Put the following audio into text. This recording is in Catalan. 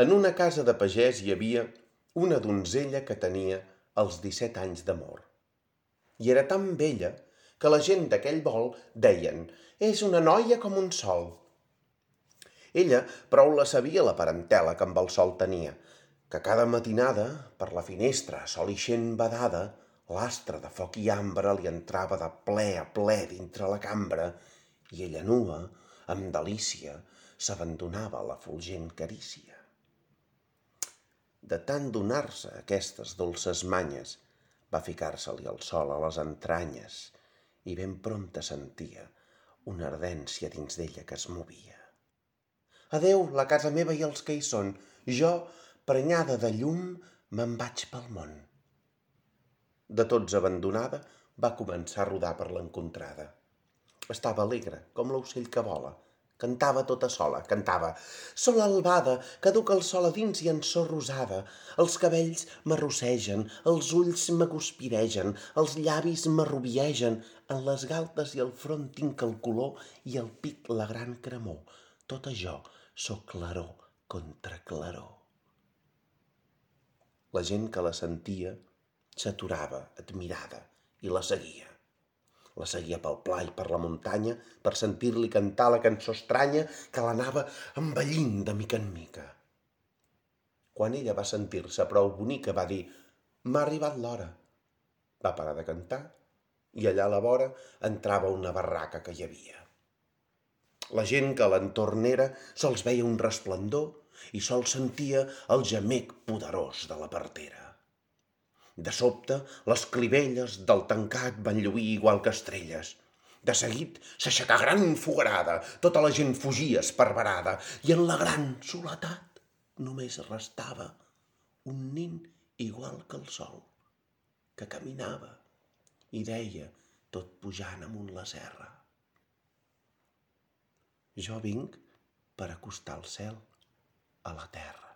En una casa de pagès hi havia una donzella que tenia els 17 anys d'amor. I era tan bella que la gent d'aquell vol deien «És una noia com un sol». Ella prou la sabia la parentela que amb el sol tenia, que cada matinada, per la finestra sol ixent badada, l'astre de foc i ambre li entrava de ple a ple dintre la cambra i ella nua, amb delícia, s'abandonava a la fulgent carícia. De tant donar-se aquestes dolces manyes, va ficar-se-li el sol a les entranyes i ben prompte sentia una ardència dins d'ella que es movia. Adeu, la casa meva i els que hi són. Jo, prenyada de llum, me'n vaig pel món. De tots abandonada, va començar a rodar per l'encontrada. Estava alegre, com l'ocell que vola, Cantava tota sola, cantava. Sol albada, duc el sol a dins i en so rosada. Els cabells m'arrossegen, els ulls m'aguspiregen, els llavis m'arrubiegen. En les galtes i el front tinc el color i el pit la gran cremor. Tot això sóc claror contra claror. La gent que la sentia s'aturava, admirada, i la seguia. La seguia pel pla i per la muntanya per sentir-li cantar la cançó estranya que l'anava envellint de mica en mica. Quan ella va sentir-se prou bonica, va dir «M'ha arribat l'hora». Va parar de cantar i allà a la vora entrava una barraca que hi havia. La gent que a l'entorn era sols veia un resplendor i sol sentia el gemec poderós de la partera. De sobte, les clivelles del tancat van lluir igual que estrelles. De seguit s'aixecà gran fogarada, tota la gent fugia esparverada, i en la gran soledat només restava un nin igual que el sol, que caminava i deia, tot pujant amunt la serra. Jo vinc per acostar el cel a la terra.